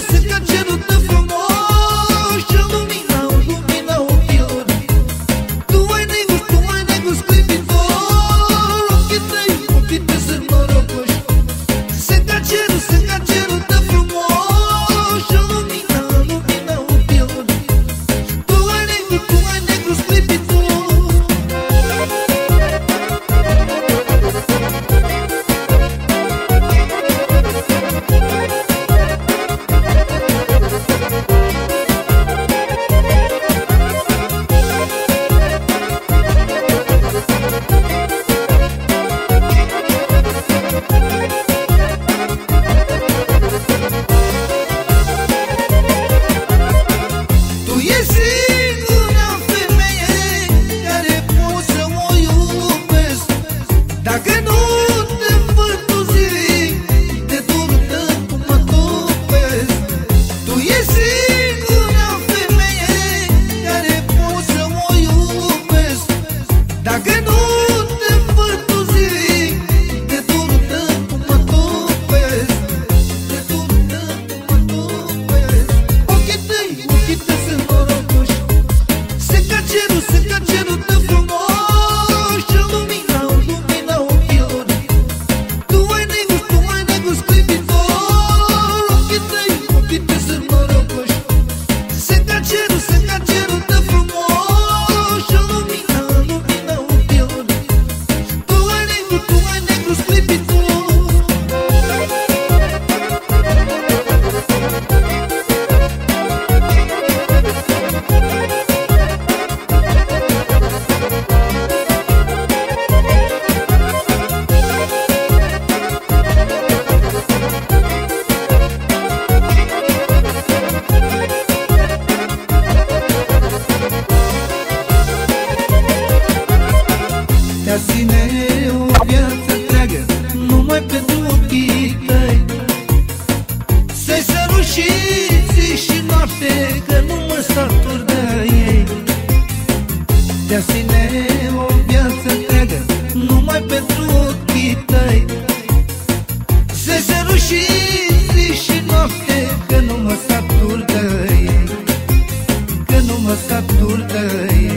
Sırka çırıltı și zi și noapte Că nu mă satur de ei. Că nu mă satur de ei.